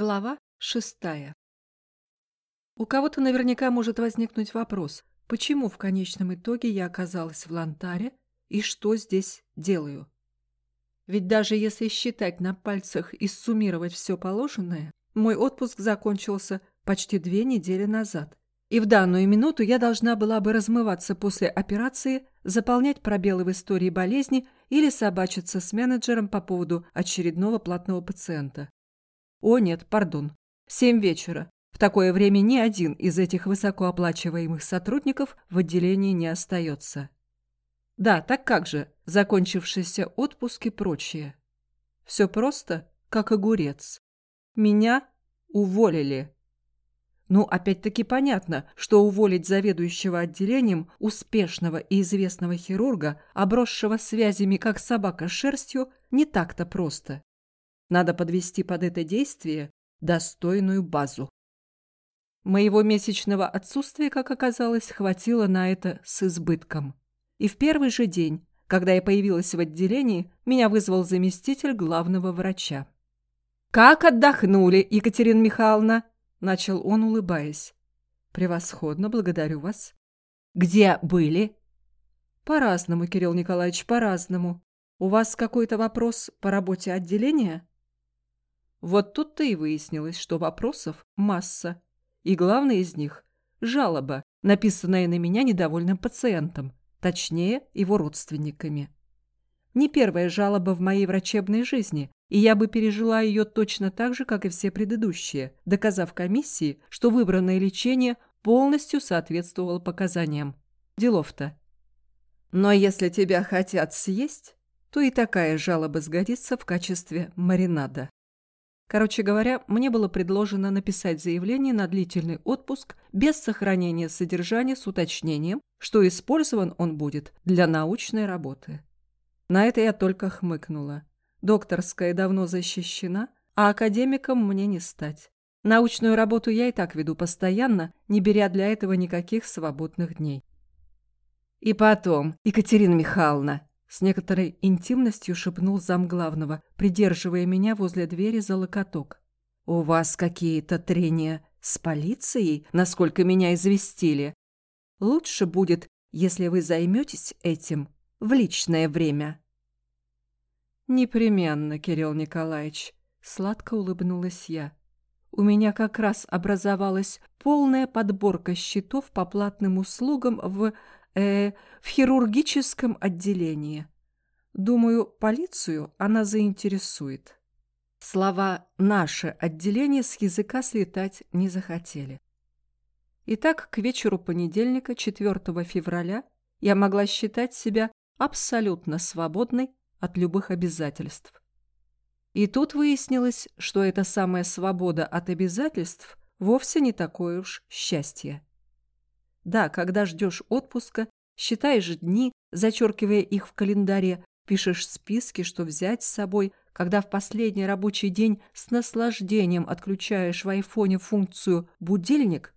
Глава шестая. У кого-то наверняка может возникнуть вопрос, почему в конечном итоге я оказалась в Лантаре и что здесь делаю. Ведь даже если считать на пальцах и суммировать все положенное, мой отпуск закончился почти две недели назад. И в данную минуту я должна была бы размываться после операции, заполнять пробелы в истории болезни или собачиться с менеджером по поводу очередного платного пациента. О нет, пардон. Семь вечера. В такое время ни один из этих высокооплачиваемых сотрудников в отделении не остается. Да, так как же, закончившийся отпуск и прочее. Все просто, как огурец. Меня уволили. Ну, опять-таки понятно, что уволить заведующего отделением успешного и известного хирурга, обросшего связями как собака шерстью, не так-то просто. Надо подвести под это действие достойную базу. Моего месячного отсутствия, как оказалось, хватило на это с избытком. И в первый же день, когда я появилась в отделении, меня вызвал заместитель главного врача. «Как отдохнули, Екатерина Михайловна?» – начал он, улыбаясь. «Превосходно, благодарю вас». «Где были?» «По-разному, Кирилл Николаевич, по-разному. У вас какой-то вопрос по работе отделения?» Вот тут-то и выяснилось, что вопросов масса. И главный из них – жалоба, написанная на меня недовольным пациентом, точнее, его родственниками. Не первая жалоба в моей врачебной жизни, и я бы пережила ее точно так же, как и все предыдущие, доказав комиссии, что выбранное лечение полностью соответствовало показаниям. Делов-то. Но если тебя хотят съесть, то и такая жалоба сгодится в качестве маринада. Короче говоря, мне было предложено написать заявление на длительный отпуск без сохранения содержания с уточнением, что использован он будет для научной работы. На это я только хмыкнула. Докторская давно защищена, а академиком мне не стать. Научную работу я и так веду постоянно, не беря для этого никаких свободных дней. И потом, Екатерина Михайловна, с некоторой интимностью шепнул замглавного, придерживая меня возле двери за локоток. «У вас какие-то трения с полицией, насколько меня известили? Лучше будет, если вы займетесь этим в личное время». «Непременно, Кирилл Николаевич», — сладко улыбнулась я. «У меня как раз образовалась полная подборка счетов по платным услугам в э, в хирургическом отделении. Думаю, полицию она заинтересует. Слова «наше отделение» с языка слетать не захотели. Итак, к вечеру понедельника, 4 февраля, я могла считать себя абсолютно свободной от любых обязательств. И тут выяснилось, что эта самая свобода от обязательств вовсе не такое уж счастье. Да, когда ждешь отпуска, считаешь дни, зачеркивая их в календаре, пишешь списки, что взять с собой, когда в последний рабочий день с наслаждением отключаешь в айфоне функцию «будильник»,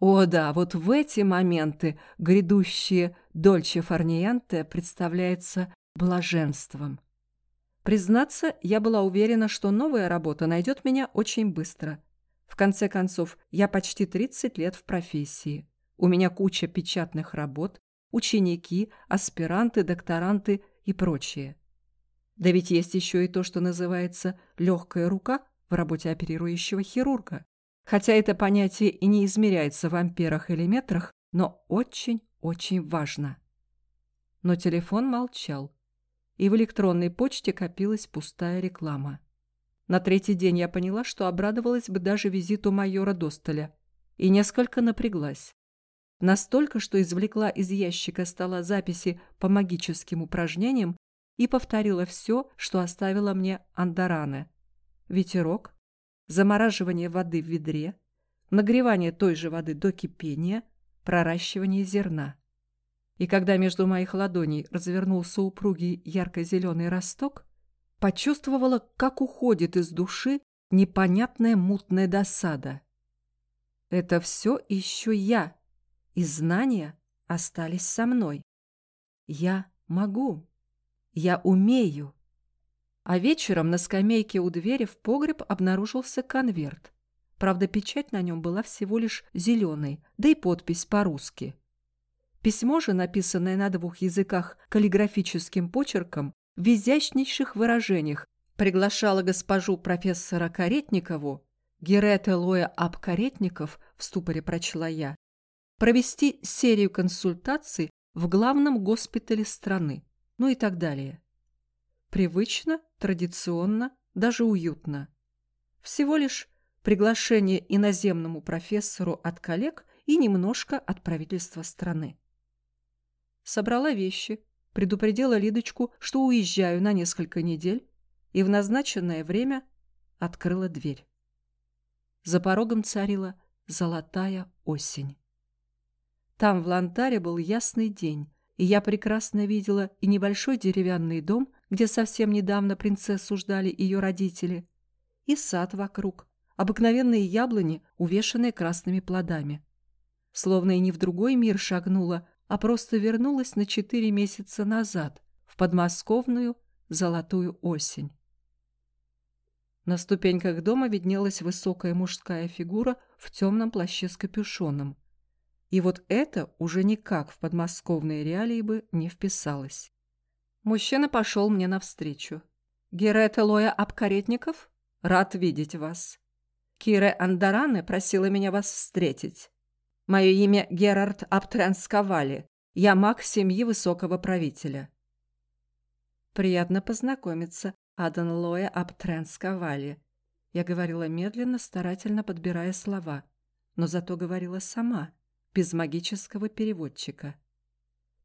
о да, вот в эти моменты грядущие Дольче Фарниенте представляется блаженством. Признаться, я была уверена, что новая работа найдет меня очень быстро. В конце концов, я почти 30 лет в профессии. У меня куча печатных работ, ученики, аспиранты, докторанты и прочее. Да ведь есть еще и то, что называется «легкая рука» в работе оперирующего хирурга. Хотя это понятие и не измеряется в амперах или метрах, но очень-очень важно. Но телефон молчал, и в электронной почте копилась пустая реклама. На третий день я поняла, что обрадовалась бы даже визиту майора Достоля, и несколько напряглась. Настолько, что извлекла из ящика стола записи по магическим упражнениям и повторила все, что оставила мне Андаране. Ветерок, замораживание воды в ведре, нагревание той же воды до кипения, проращивание зерна. И когда между моих ладоней развернулся упругий ярко-зеленый росток, почувствовала, как уходит из души непонятная мутная досада. Это все еще я, и знания остались со мной. Я могу. Я умею. А вечером на скамейке у двери в погреб обнаружился конверт. Правда, печать на нем была всего лишь зеленой, да и подпись по-русски. Письмо же, написанное на двух языках каллиграфическим почерком, в изящнейших выражениях, приглашало госпожу профессора Каретникову, Герета Лоя Абкаретников, в ступоре прочла я, провести серию консультаций в главном госпитале страны, ну и так далее. Привычно, традиционно, даже уютно. Всего лишь приглашение иноземному профессору от коллег и немножко от правительства страны. Собрала вещи, предупредила Лидочку, что уезжаю на несколько недель, и в назначенное время открыла дверь. За порогом царила золотая осень. Там в Лантаре был ясный день, и я прекрасно видела и небольшой деревянный дом, где совсем недавно принцессу ждали ее родители, и сад вокруг, обыкновенные яблони, увешанные красными плодами. Словно и не в другой мир шагнула, а просто вернулась на четыре месяца назад, в подмосковную золотую осень. На ступеньках дома виднелась высокая мужская фигура в темном плаще с капюшоном. И вот это уже никак в подмосковные реалии бы не вписалось. Мужчина пошел мне навстречу. «Герета Лоя Абкаретников? Рад видеть вас. Кире Андаране просила меня вас встретить. Мое имя Герард Абтрансковали. Я маг семьи высокого правителя». «Приятно познакомиться, Адан Лоя Абтрансковали». Я говорила медленно, старательно подбирая слова, но зато говорила сама, без магического переводчика.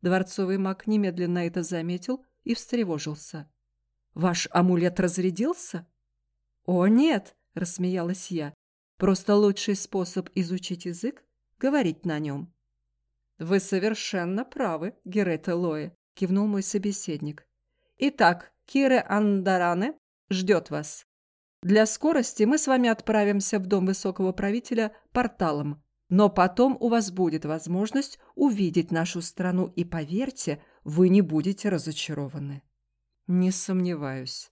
Дворцовый маг немедленно это заметил и встревожился. «Ваш амулет разрядился?» «О, нет!» — рассмеялась я. «Просто лучший способ изучить язык — говорить на нем». «Вы совершенно правы, Герета Лоэ», — кивнул мой собеседник. «Итак, Кире Андаране ждет вас. Для скорости мы с вами отправимся в дом высокого правителя порталом, но потом у вас будет возможность увидеть нашу страну, и, поверьте, вы не будете разочарованы». «Не сомневаюсь».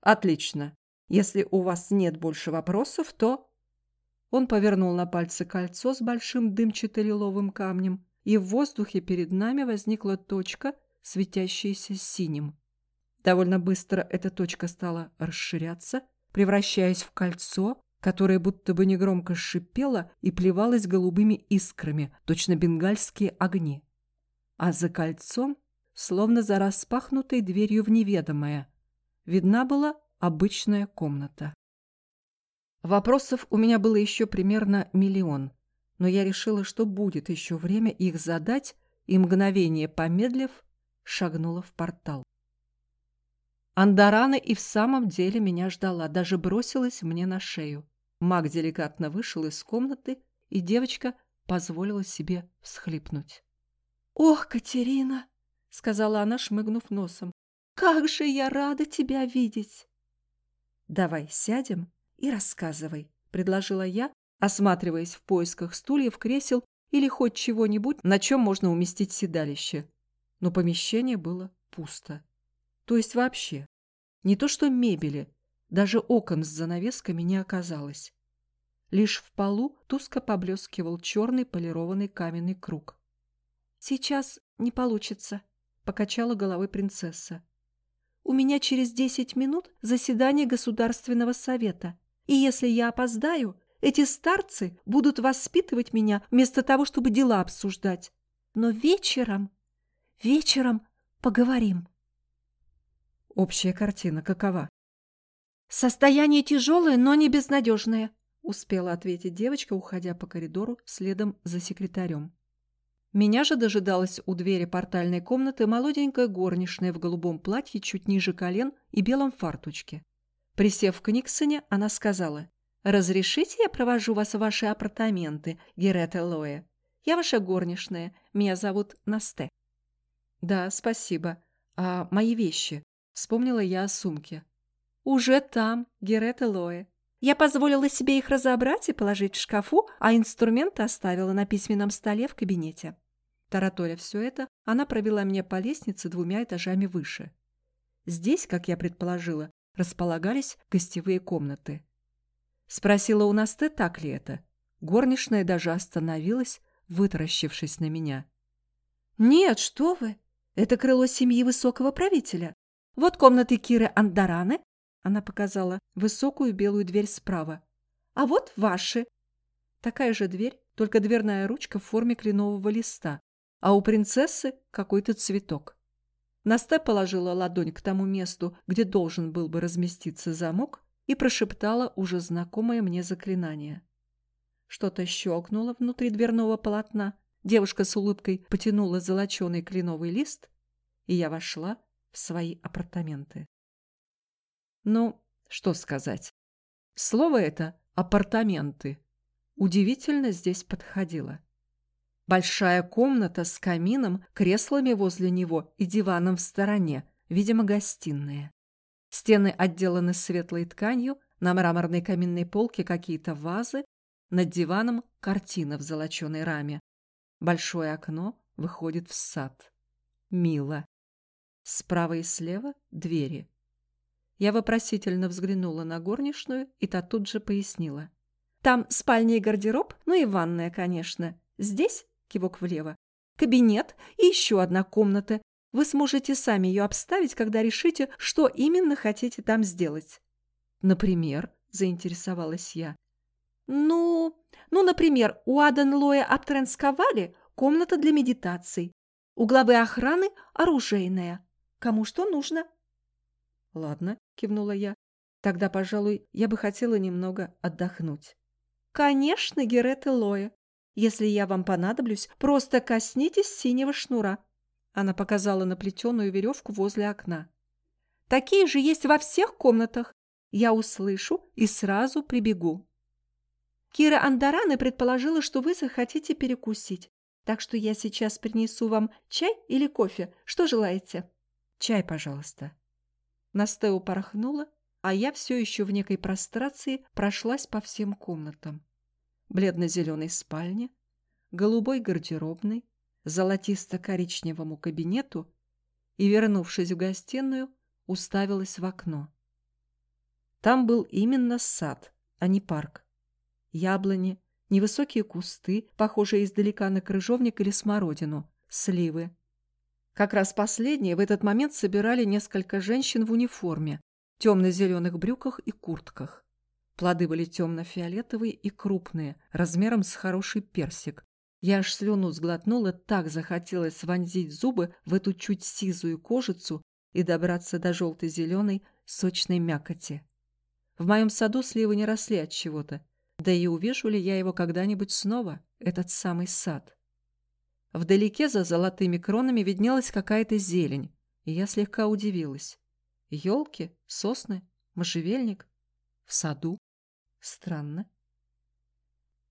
«Отлично. Если у вас нет больше вопросов, то...» Он повернул на пальце кольцо с большим дымчато-лиловым камнем, и в воздухе перед нами возникла точка, светящаяся синим. Довольно быстро эта точка стала расширяться, превращаясь в кольцо, которое будто бы негромко шипело и плевалось голубыми искрами, точно бенгальские огни. А за кольцом, словно за распахнутой дверью в неведомое, видна была обычная комната. Вопросов у меня было еще примерно миллион, но я решила, что будет еще время их задать, и мгновение помедлив, шагнула в портал. Андарана и в самом деле меня ждала, даже бросилась мне на шею. Маг деликатно вышел из комнаты, и девочка позволила себе всхлипнуть. «Ох, Катерина!» — сказала она, шмыгнув носом. «Как же я рада тебя видеть!» «Давай сядем и рассказывай», — предложила я, осматриваясь в поисках стульев, кресел или хоть чего-нибудь, на чем можно уместить седалище. Но помещение было пусто. То есть вообще. Не то что мебели, даже окон с занавесками не оказалось. Лишь в полу туско поблескивал черный полированный каменный круг. «Сейчас не получится», — покачала головой принцесса. У меня через десять минут заседание Государственного совета. И если я опоздаю, эти старцы будут воспитывать меня вместо того, чтобы дела обсуждать. Но вечером, вечером поговорим. Общая картина какова? Состояние тяжелое, но не безнадежное, успела ответить девочка, уходя по коридору следом за секретарем. Меня же дожидалась у двери портальной комнаты молоденькая горничная в голубом платье чуть ниже колен и белом фартучке. Присев к Никсоне, она сказала, «Разрешите я провожу вас в ваши апартаменты, Герета Лоэ? Я ваша горничная, меня зовут Насте». «Да, спасибо. А мои вещи?» Вспомнила я о сумке. «Уже там, Герета Лоэ. Я позволила себе их разобрать и положить в шкафу, а инструменты оставила на письменном столе в кабинете. Тараторя все это, она провела меня по лестнице двумя этажами выше. Здесь, как я предположила, располагались гостевые комнаты. Спросила у Насте, так ли это. Горничная даже остановилась, вытаращившись на меня. «Нет, что вы! Это крыло семьи высокого правителя. Вот комнаты Киры Андараны». Она показала высокую белую дверь справа. «А вот ваши». Такая же дверь, только дверная ручка в форме кленового листа, а у принцессы какой-то цветок. Насте положила ладонь к тому месту, где должен был бы разместиться замок, и прошептала уже знакомое мне заклинание. Что-то щелкнуло внутри дверного полотна, девушка с улыбкой потянула золоченый кленовый лист, и я вошла в свои апартаменты. Ну, что сказать. Слово это «апартаменты» удивительно здесь подходило. Большая комната с камином, креслами возле него и диваном в стороне, видимо, гостиная. Стены отделаны светлой тканью, на мраморной каминной полке какие-то вазы, над диваном картина в золоченой раме. Большое окно выходит в сад. Мило. Справа и слева двери. Я вопросительно взглянула на горничную, и та тут же пояснила. Там спальня и гардероб, ну и ванная, конечно. Здесь кивок влево. Кабинет и еще одна комната. Вы сможете сами ее обставить, когда решите, что именно хотите там сделать. Например, заинтересовалась я. Ну, ну, например, у Аданлоя Аптренсковали комната для медитаций. У главы охраны оружейная. Кому что нужно. Ладно, кивнула я. Тогда, пожалуй, я бы хотела немного отдохнуть. Конечно, Герет Лоя. Если я вам понадоблюсь, просто коснитесь синего шнура. Она показала на плетеную веревку возле окна. Такие же есть во всех комнатах. Я услышу и сразу прибегу. Кира Андараны предположила, что вы захотите перекусить. Так что я сейчас принесу вам чай или кофе. Что желаете? Чай, пожалуйста. Настео порхнула, а я все еще в некой прострации прошлась по всем комнатам бледно-зеленой спальне, голубой гардеробной, золотисто-коричневому кабинету и, вернувшись в гостиную, уставилась в окно. Там был именно сад, а не парк. Яблони, невысокие кусты, похожие издалека на крыжовник или смородину, сливы. Как раз последние в этот момент собирали несколько женщин в униформе, темно-зеленых брюках и куртках. Плоды были темно-фиолетовые и крупные, размером с хороший персик. Я аж слюну сглотнула, так захотелось вонзить зубы в эту чуть сизую кожицу и добраться до желто-зеленой сочной мякоти. В моем саду сливы не росли от чего-то, да и увижу ли я его когда-нибудь снова, этот самый сад. Вдалеке за золотыми кронами виднелась какая-то зелень, и я слегка удивилась. Елки, сосны, можжевельник. В саду. Странно.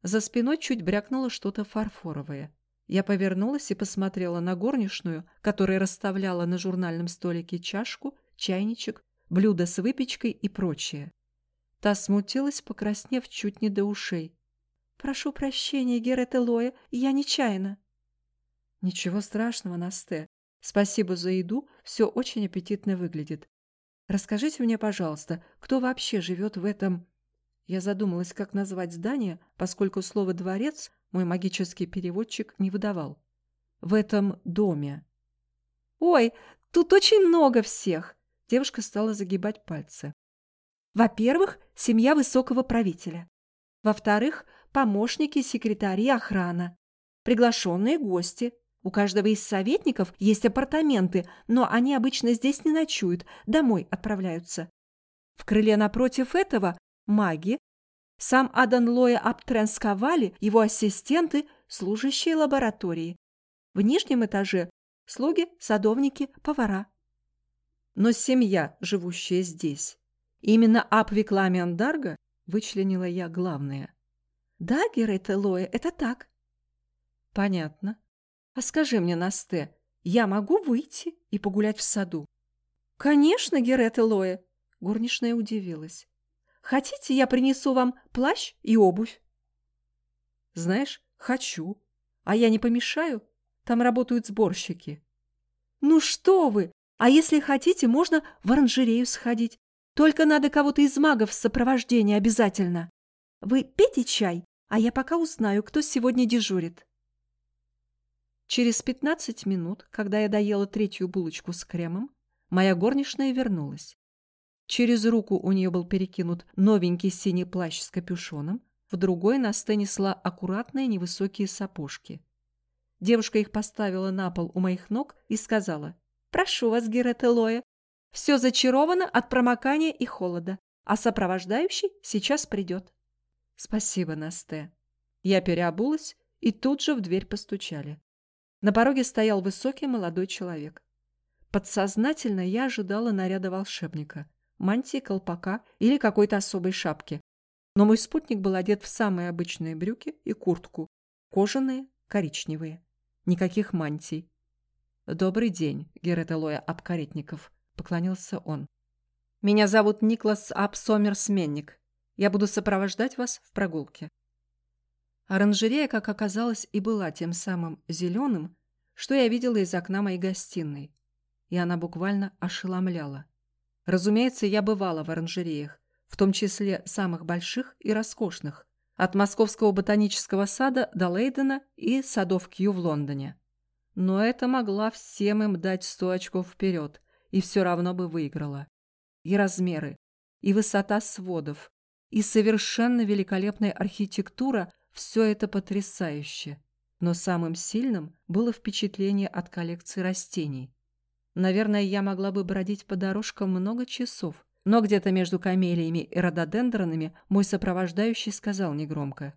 За спиной чуть брякнуло что-то фарфоровое. Я повернулась и посмотрела на горничную, которая расставляла на журнальном столике чашку, чайничек, блюдо с выпечкой и прочее. Та смутилась, покраснев чуть не до ушей. «Прошу прощения, Герет Элоя, я нечаянно». «Ничего страшного, Насте. Спасибо за еду, все очень аппетитно выглядит. Расскажите мне, пожалуйста, кто вообще живет в этом я задумалась, как назвать здание, поскольку слово «дворец» мой магический переводчик не выдавал. В этом доме. «Ой, тут очень много всех!» Девушка стала загибать пальцы. Во-первых, семья высокого правителя. Во-вторых, помощники, секретари, охрана. Приглашенные гости. У каждого из советников есть апартаменты, но они обычно здесь не ночуют, домой отправляются. В крыле напротив этого маги, сам Аданлоя Аптренсковали, его ассистенты, служащие лаборатории. В нижнем этаже слуги, садовники, повара. Но семья, живущая здесь, именно Апвикламиандарга, вычленила я главное. Да, Герет Лоя, это так. Понятно. А скажи мне, Насте, я могу выйти и погулять в саду? Конечно, Герет Лоя. Горничная удивилась. Хотите, я принесу вам плащ и обувь? Знаешь, хочу. А я не помешаю? Там работают сборщики. Ну что вы! А если хотите, можно в оранжерею сходить. Только надо кого-то из магов в сопровождении обязательно. Вы пейте чай, а я пока узнаю, кто сегодня дежурит. Через пятнадцать минут, когда я доела третью булочку с кремом, моя горничная вернулась. Через руку у нее был перекинут новенький синий плащ с капюшоном, в другой Насте несла аккуратные невысокие сапожки. Девушка их поставила на пол у моих ног и сказала, «Прошу вас, Герет Элоя, все зачаровано от промокания и холода, а сопровождающий сейчас придет». «Спасибо, Насте». Я переобулась, и тут же в дверь постучали. На пороге стоял высокий молодой человек. Подсознательно я ожидала наряда волшебника, мантии, колпака или какой-то особой шапки. Но мой спутник был одет в самые обычные брюки и куртку, кожаные, коричневые. Никаких мантий. «Добрый день, Герет Элоя Абкаретников», — поклонился он. «Меня зовут Никлас Абсомер Сменник. Я буду сопровождать вас в прогулке». Оранжерея, как оказалось, и была тем самым зеленым, что я видела из окна моей гостиной, и она буквально ошеломляла. Разумеется, я бывала в оранжереях, в том числе самых больших и роскошных, от Московского ботанического сада до Лейдена и садов Кью в Лондоне. Но это могла всем им дать сто очков вперед, и все равно бы выиграла. И размеры, и высота сводов, и совершенно великолепная архитектура – все это потрясающе. Но самым сильным было впечатление от коллекции растений. Наверное, я могла бы бродить по дорожкам много часов, но где-то между камелиями и рододендронами мой сопровождающий сказал негромко.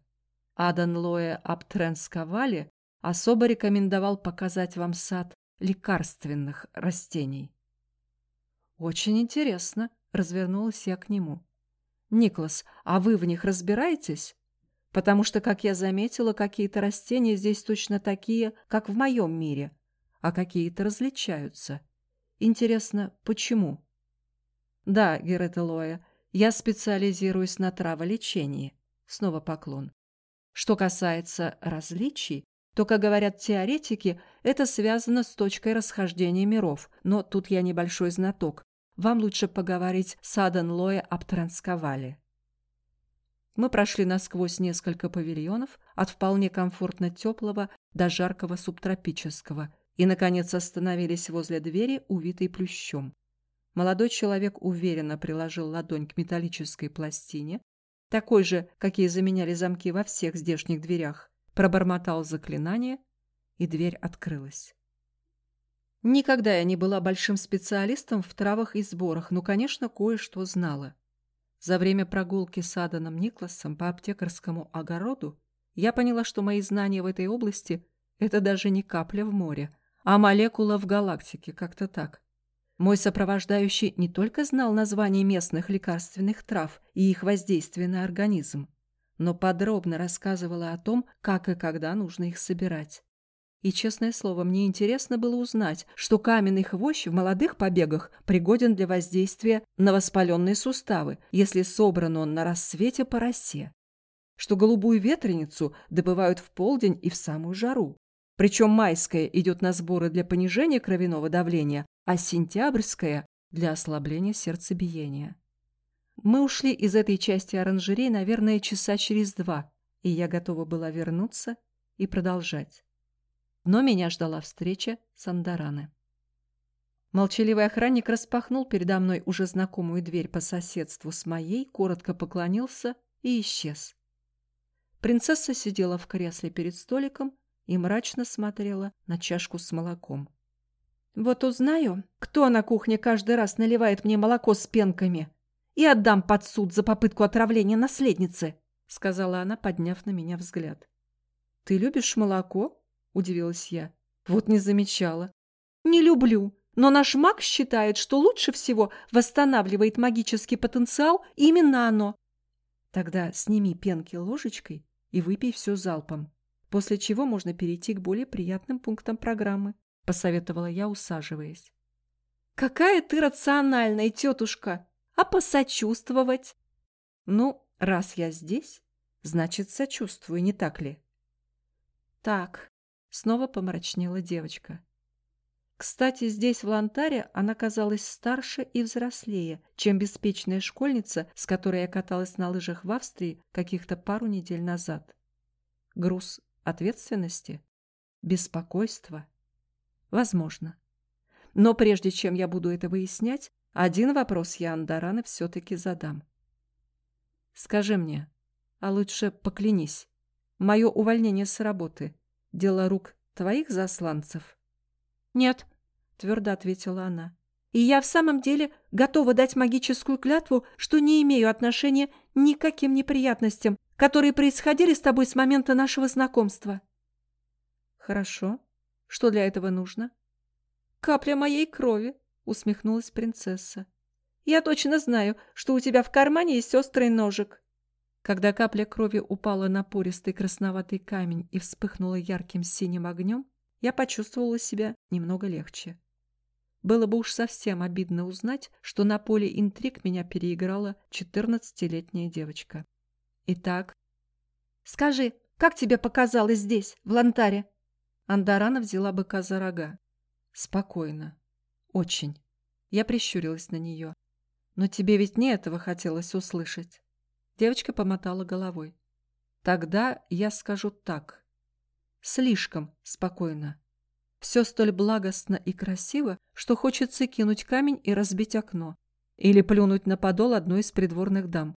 Адан Лоэ Аптренсковали особо рекомендовал показать вам сад лекарственных растений. «Очень интересно», — развернулась я к нему. «Никлас, а вы в них разбираетесь? Потому что, как я заметила, какие-то растения здесь точно такие, как в моем мире, а какие-то различаются. Интересно, почему?» Да, Герета Лоя, я специализируюсь на траволечении. Снова поклон. Что касается различий, то, как говорят теоретики, это связано с точкой расхождения миров, но тут я небольшой знаток. Вам лучше поговорить с Адан Лоя об Трансковале. Мы прошли насквозь несколько павильонов, от вполне комфортно теплого до жаркого субтропического, и, наконец, остановились возле двери, увитой плющом. Молодой человек уверенно приложил ладонь к металлической пластине, такой же, какие заменяли замки во всех здешних дверях, пробормотал заклинание, и дверь открылась. Никогда я не была большим специалистом в травах и сборах, но, конечно, кое-что знала. За время прогулки с Аданом Никласом по аптекарскому огороду я поняла, что мои знания в этой области – это даже не капля в море, а молекула в галактике, как-то так. Мой сопровождающий не только знал названия местных лекарственных трав и их воздействие на организм, но подробно рассказывала о том, как и когда нужно их собирать. И, честное слово, мне интересно было узнать, что каменный хвощ в молодых побегах пригоден для воздействия на воспаленные суставы, если собран он на рассвете по росе. Что голубую ветреницу добывают в полдень и в самую жару. Причем майская идет на сборы для понижения кровяного давления, а сентябрьская – для ослабления сердцебиения. Мы ушли из этой части оранжерей, наверное, часа через два, и я готова была вернуться и продолжать. Но меня ждала встреча с Андараны. Молчаливый охранник распахнул передо мной уже знакомую дверь по соседству с моей, коротко поклонился и исчез. Принцесса сидела в кресле перед столиком и мрачно смотрела на чашку с молоком. Вот узнаю, кто на кухне каждый раз наливает мне молоко с пенками, и отдам под суд за попытку отравления наследницы, сказала она, подняв на меня взгляд. Ты любишь молоко? Удивилась я. Вот не замечала. Не люблю, но наш маг считает, что лучше всего восстанавливает магический потенциал именно оно. Тогда сними пенки ложечкой и выпей все залпом, после чего можно перейти к более приятным пунктам программы. — посоветовала я, усаживаясь. «Какая ты рациональная, тетушка! А посочувствовать?» «Ну, раз я здесь, значит, сочувствую, не так ли?» «Так», — снова помрачнела девочка. Кстати, здесь, в Лантаре, она казалась старше и взрослее, чем беспечная школьница, с которой я каталась на лыжах в Австрии каких-то пару недель назад. Груз ответственности? Беспокойства? Возможно. Но прежде чем я буду это выяснять, один вопрос я Андарана все-таки задам. Скажи мне, а лучше поклянись, мое увольнение с работы – дело рук твоих засланцев? Нет, твердо ответила она. И я в самом деле готова дать магическую клятву, что не имею отношения ни к каким неприятностям, которые происходили с тобой с момента нашего знакомства. Хорошо. Что для этого нужно? Капля моей крови, усмехнулась принцесса. Я точно знаю, что у тебя в кармане есть острый ножик. Когда капля крови упала на пористый красноватый камень и вспыхнула ярким синим огнем, я почувствовала себя немного легче. Было бы уж совсем обидно узнать, что на поле интриг меня переиграла четырнадцатилетняя девочка. Итак, скажи, как тебе показалось здесь, в Лантаре? Андарана взяла быка за рога. Спокойно. Очень. Я прищурилась на нее. Но тебе ведь не этого хотелось услышать. Девочка помотала головой. Тогда я скажу так. Слишком спокойно. Все столь благостно и красиво, что хочется кинуть камень и разбить окно. Или плюнуть на подол одной из придворных дам.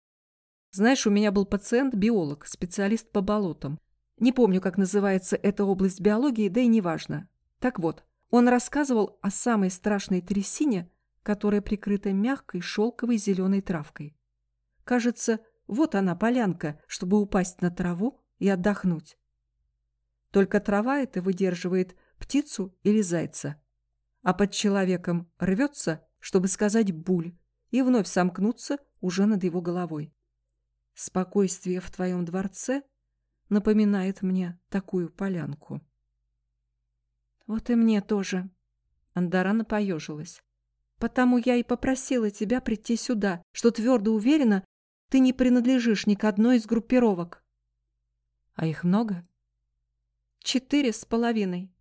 Знаешь, у меня был пациент-биолог, специалист по болотам. Не помню, как называется эта область биологии, да и неважно. Так вот, он рассказывал о самой страшной трясине, которая прикрыта мягкой шелковой зеленой травкой. Кажется, вот она, полянка, чтобы упасть на траву и отдохнуть. Только трава эта выдерживает птицу или зайца. А под человеком рвется, чтобы сказать «буль», и вновь сомкнуться уже над его головой. Спокойствие в твоем дворце напоминает мне такую полянку. Вот и мне тоже. Андарана поежилась. Потому я и попросила тебя прийти сюда, что твердо уверена, ты не принадлежишь ни к одной из группировок. А их много? Четыре с половиной.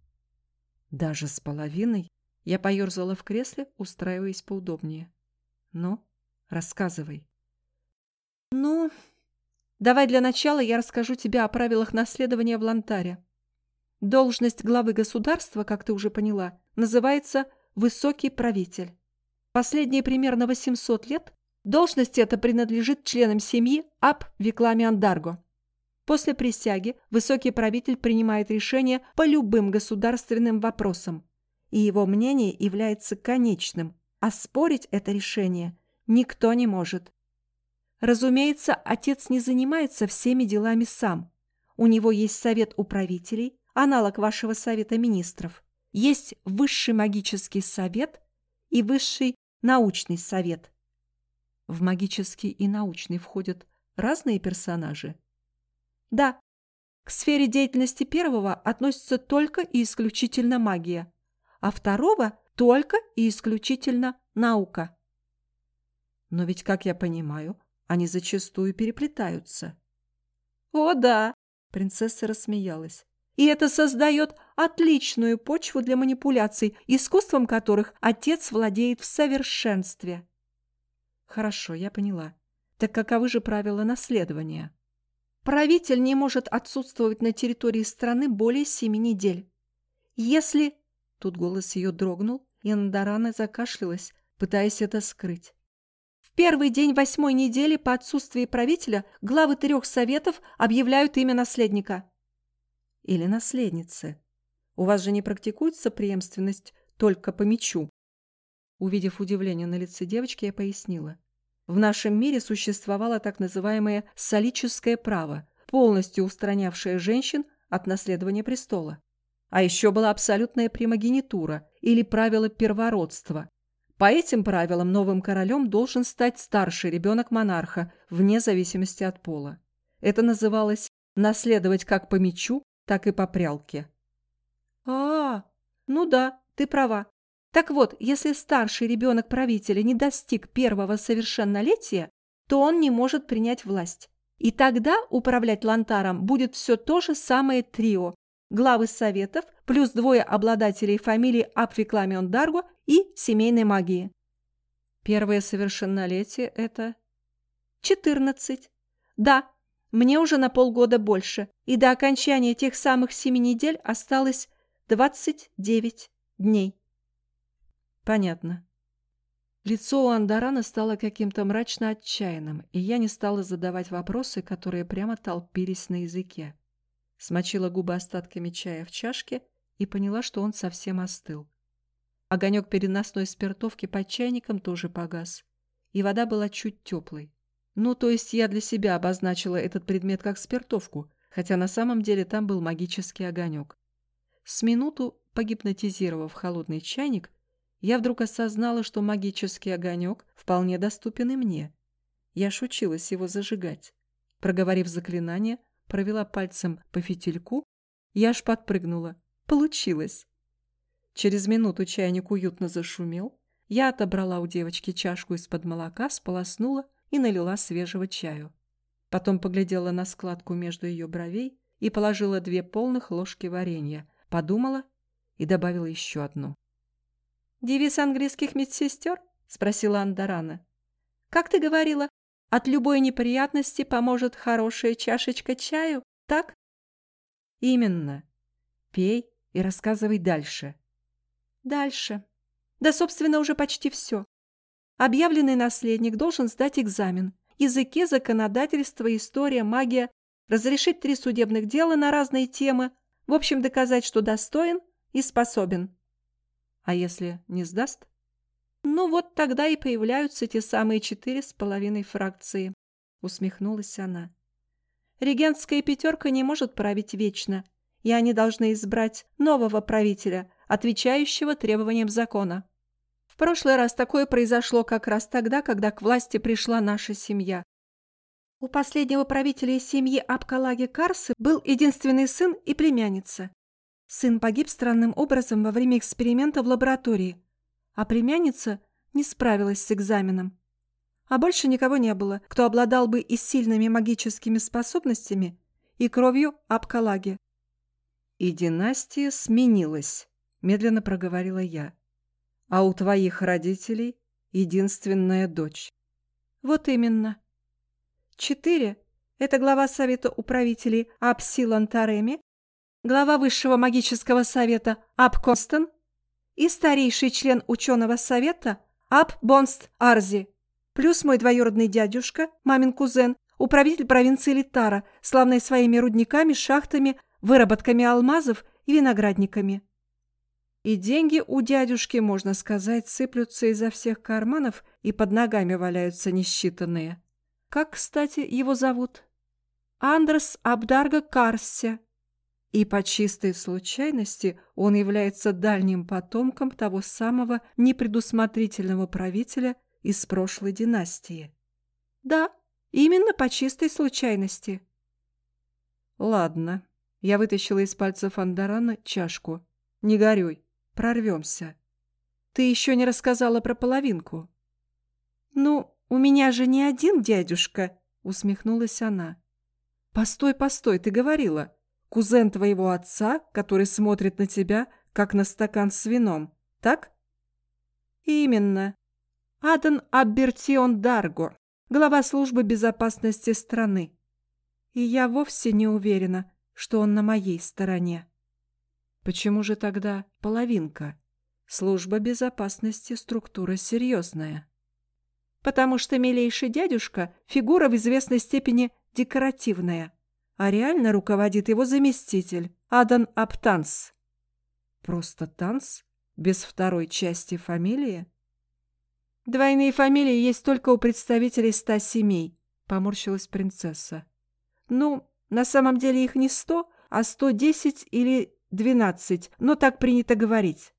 Даже с половиной? Я поерзала в кресле, устраиваясь поудобнее. Ну, рассказывай. Ну, давай для начала я расскажу тебе о правилах наследования в Лантаре. Должность главы государства, как ты уже поняла, называется «высокий правитель». Последние примерно 800 лет должность эта принадлежит членам семьи Аб Виклами Андарго. После присяги высокий правитель принимает решение по любым государственным вопросам, и его мнение является конечным, а спорить это решение никто не может. Разумеется, отец не занимается всеми делами сам. У него есть совет управителей, аналог вашего совета министров. Есть высший магический совет и высший научный совет. В магический и научный входят разные персонажи. Да, к сфере деятельности первого относится только и исключительно магия, а второго только и исключительно наука. Но ведь, как я понимаю, они зачастую переплетаются. О, да, принцесса рассмеялась. И это создает отличную почву для манипуляций, искусством которых отец владеет в совершенстве. Хорошо, я поняла. Так каковы же правила наследования? Правитель не может отсутствовать на территории страны более семи недель. Если... Тут голос ее дрогнул, и Андарана закашлялась, пытаясь это скрыть. В первый день восьмой недели по отсутствии правителя главы трех советов объявляют имя наследника. Или наследницы. У вас же не практикуется преемственность только по мечу? Увидев удивление на лице девочки, я пояснила. В нашем мире существовало так называемое «солическое право», полностью устранявшее женщин от наследования престола. А еще была абсолютная примогенитура или правило первородства. По этим правилам новым королем должен стать старший ребенок монарха, вне зависимости от пола. Это называлось наследовать как по мечу, так и по прялке. -а, -а ну да, ты права. Так вот, если старший ребенок правителя не достиг первого совершеннолетия, то он не может принять власть. И тогда управлять Лантаром будет все то же самое трио – главы советов плюс двое обладателей фамилии Апфикламион Дарго и семейной магии. Первое совершеннолетие – это... Четырнадцать. Да, мне уже на полгода больше, и до окончания тех самых семи недель осталось двадцать девять дней. Понятно. Лицо у Андарана стало каким-то мрачно отчаянным, и я не стала задавать вопросы, которые прямо толпились на языке. Смочила губы остатками чая в чашке и поняла, что он совсем остыл. Огонек переносной спиртовки под чайником тоже погас, и вода была чуть теплой. Ну, то есть я для себя обозначила этот предмет как спиртовку, хотя на самом деле там был магический огонек. С минуту, погипнотизировав холодный чайник, я вдруг осознала, что магический огонек вполне доступен и мне. Я шучилась его зажигать. Проговорив заклинание, провела пальцем по фитильку, я аж подпрыгнула. Получилось. Через минуту чайник уютно зашумел. Я отобрала у девочки чашку из-под молока, сполоснула и налила свежего чаю. Потом поглядела на складку между ее бровей и положила две полных ложки варенья, подумала и добавила еще одну. «Девиз английских медсестер?» — спросила Андарана. «Как ты говорила, от любой неприятности поможет хорошая чашечка чаю, так?» «Именно. Пей и рассказывай дальше». «Дальше. Да, собственно, уже почти все. Объявленный наследник должен сдать экзамен. Языки, законодательство, история, магия, разрешить три судебных дела на разные темы, в общем, доказать, что достоин и способен. А если не сдаст? Ну вот тогда и появляются те самые четыре с половиной фракции, усмехнулась она. Регентская пятерка не может править вечно, и они должны избрать нового правителя, отвечающего требованиям закона. В прошлый раз такое произошло как раз тогда, когда к власти пришла наша семья. У последнего правителя семьи Абкалаги Карсы был единственный сын и племянница. Сын погиб странным образом во время эксперимента в лаборатории, а племянница не справилась с экзаменом. А больше никого не было, кто обладал бы и сильными магическими способностями, и кровью Абкалаги. «И династия сменилась», — медленно проговорила я. «А у твоих родителей единственная дочь». «Вот именно. Четыре — это глава совета управителей Апсилан Тареми, глава Высшего магического совета Ап Констон и старейший член ученого совета Ап Бонст Арзи, плюс мой двоюродный дядюшка, мамин кузен, управитель провинции Литара, славный своими рудниками, шахтами, выработками алмазов и виноградниками. И деньги у дядюшки, можно сказать, сыплются изо всех карманов и под ногами валяются несчитанные. Как, кстати, его зовут? Андрес Абдарга Карсе. И по чистой случайности он является дальним потомком того самого непредусмотрительного правителя из прошлой династии. Да, именно по чистой случайности. Ладно. Я вытащила из пальцев Андарана чашку. Не горюй, прорвемся. Ты еще не рассказала про половинку. Ну, у меня же не один дядюшка, усмехнулась она. Постой, постой, ты говорила кузен твоего отца, который смотрит на тебя, как на стакан с вином, так? Именно. Адан Аббертион Дарго, глава службы безопасности страны. И я вовсе не уверена, что он на моей стороне. Почему же тогда половинка? Служба безопасности структура серьезная. Потому что милейший дядюшка – фигура в известной степени декоративная а реально руководит его заместитель Адан Аптанс. Просто Танс? Без второй части фамилии? Двойные фамилии есть только у представителей ста семей, поморщилась принцесса. Ну, на самом деле их не сто, а сто десять или двенадцать, но так принято говорить.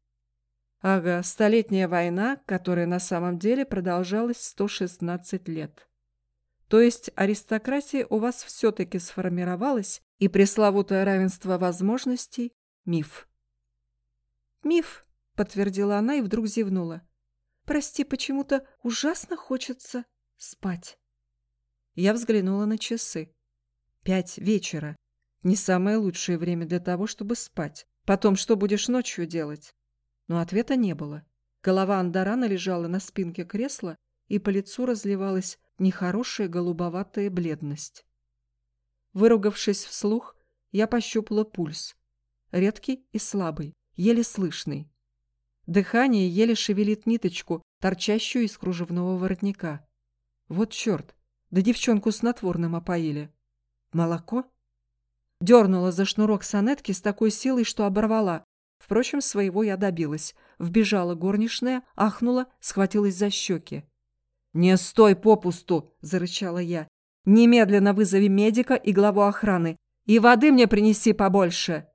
Ага, столетняя война, которая на самом деле продолжалась сто шестнадцать лет. То есть аристократия у вас все-таки сформировалась, и пресловутое равенство возможностей – миф. «Миф», – подтвердила она и вдруг зевнула. «Прости, почему-то ужасно хочется спать». Я взглянула на часы. Пять вечера. Не самое лучшее время для того, чтобы спать. Потом что будешь ночью делать? Но ответа не было. Голова Андарана лежала на спинке кресла, и по лицу разливалась нехорошая голубоватая бледность. Выругавшись вслух, я пощупала пульс. Редкий и слабый, еле слышный. Дыхание еле шевелит ниточку, торчащую из кружевного воротника. Вот черт, да девчонку снотворным опоили. Молоко? Дернула за шнурок сонетки с такой силой, что оборвала. Впрочем, своего я добилась. Вбежала горничная, ахнула, схватилась за щеки. «Не стой попусту!» – зарычала я. «Немедленно вызови медика и главу охраны. И воды мне принеси побольше!»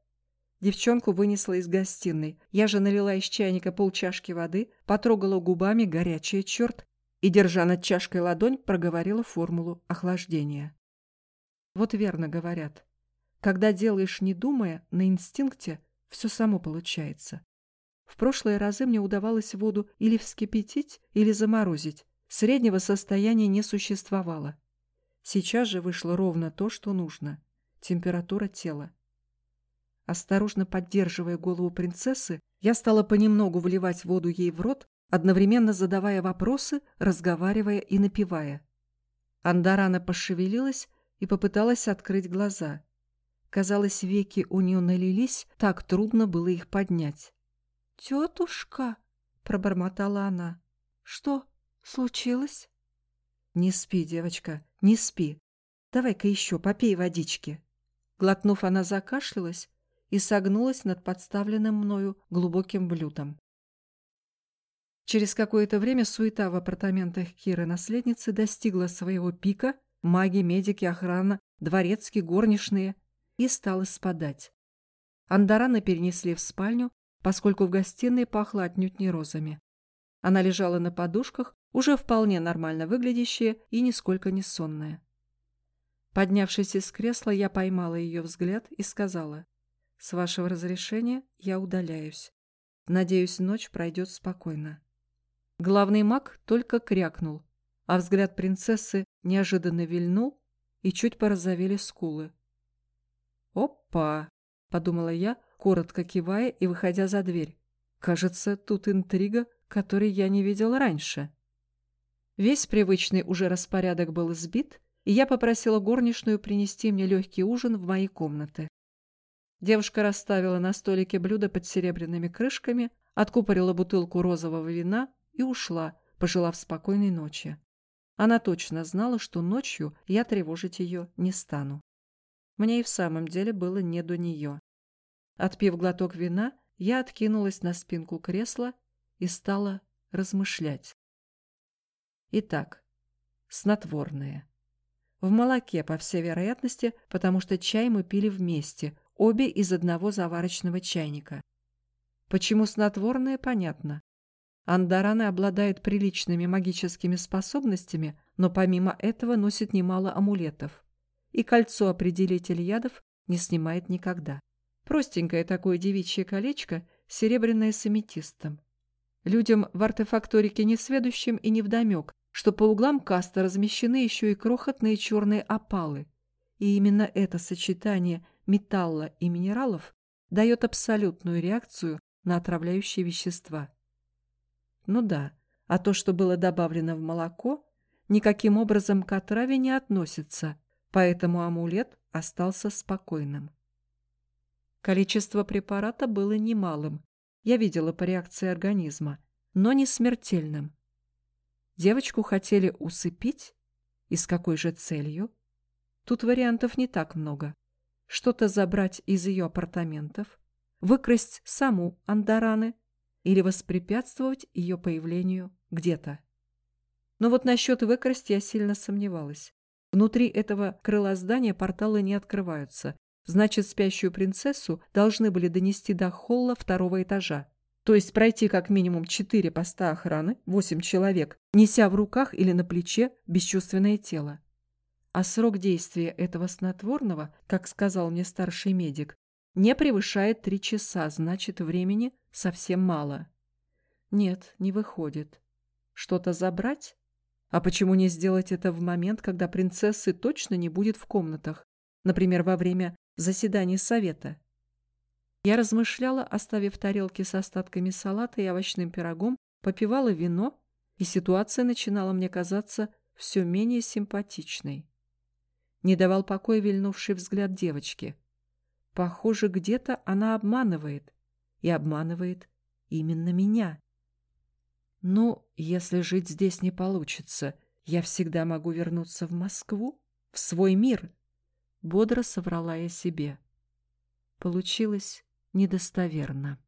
Девчонку вынесла из гостиной. Я же налила из чайника полчашки воды, потрогала губами горячий черт и, держа над чашкой ладонь, проговорила формулу охлаждения. Вот верно говорят. Когда делаешь не думая, на инстинкте, все само получается. В прошлые разы мне удавалось воду или вскипятить, или заморозить. Среднего состояния не существовало. Сейчас же вышло ровно то, что нужно. Температура тела. Осторожно поддерживая голову принцессы, я стала понемногу вливать воду ей в рот, одновременно задавая вопросы, разговаривая и напевая. Андарана пошевелилась и попыталась открыть глаза. Казалось, веки у нее налились, так трудно было их поднять. «Тетушка!» — пробормотала она. «Что случилось?» «Не спи, девочка, не спи. Давай-ка еще попей водички». Глотнув, она закашлялась и согнулась над подставленным мною глубоким блюдом. Через какое-то время суета в апартаментах Киры наследницы достигла своего пика, маги, медики, охрана, дворецкие, горничные, и стала спадать. Андарана перенесли в спальню, поскольку в гостиной пахло отнюдь не розами. Она лежала на подушках, уже вполне нормально выглядящая и нисколько не сонная. Поднявшись из кресла, я поймала ее взгляд и сказала, «С вашего разрешения я удаляюсь. Надеюсь, ночь пройдет спокойно». Главный маг только крякнул, а взгляд принцессы неожиданно вильнул, и чуть порозовели скулы. «Опа!» — подумала я, коротко кивая и выходя за дверь. «Кажется, тут интрига, которой я не видел раньше». Весь привычный уже распорядок был сбит, и я попросила горничную принести мне легкий ужин в мои комнаты. Девушка расставила на столике блюдо под серебряными крышками, откупорила бутылку розового вина и ушла, пожелав спокойной ночи. Она точно знала, что ночью я тревожить ее не стану. Мне и в самом деле было не до нее. Отпив глоток вина, я откинулась на спинку кресла и стала размышлять. Итак, снотворное. В молоке, по всей вероятности, потому что чай мы пили вместе, обе из одного заварочного чайника. Почему снотворное, понятно. Андараны обладает приличными магическими способностями, но помимо этого носит немало амулетов. И кольцо-определитель ядов не снимает никогда. Простенькое такое девичье колечко, серебряное с аметистом. Людям в артефакторике несведущим и невдомек, что по углам каста размещены еще и крохотные черные опалы. И именно это сочетание металла и минералов дает абсолютную реакцию на отравляющие вещества. Ну да, а то, что было добавлено в молоко, никаким образом к отраве не относится, поэтому амулет остался спокойным. Количество препарата было немалым, я видела по реакции организма, но не смертельным. Девочку хотели усыпить? И с какой же целью? Тут вариантов не так много что-то забрать из ее апартаментов, выкрасть саму Андараны или воспрепятствовать ее появлению где-то. Но вот насчет выкрасть я сильно сомневалась. Внутри этого крыла здания порталы не открываются. Значит, спящую принцессу должны были донести до холла второго этажа. То есть пройти как минимум четыре поста охраны, восемь человек, неся в руках или на плече бесчувственное тело. А срок действия этого снотворного, как сказал мне старший медик, не превышает три часа, значит, времени совсем мало. Нет, не выходит. Что-то забрать? А почему не сделать это в момент, когда принцессы точно не будет в комнатах? Например, во время заседания совета? Я размышляла, оставив тарелки с остатками салата и овощным пирогом, попивала вино, и ситуация начинала мне казаться все менее симпатичной. Не давал покоя вильнувший взгляд девочки. Похоже, где-то она обманывает. И обманывает именно меня. Ну, если жить здесь не получится, я всегда могу вернуться в Москву, в свой мир. Бодро соврала я себе. Получилось недостоверно.